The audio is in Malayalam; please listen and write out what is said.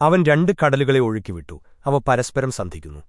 അവൻ രണ്ട് കടലുകളെ ഒഴുക്കിവിട്ടു. അവ പരസ്പരം സന്ധിക്കുന്നു.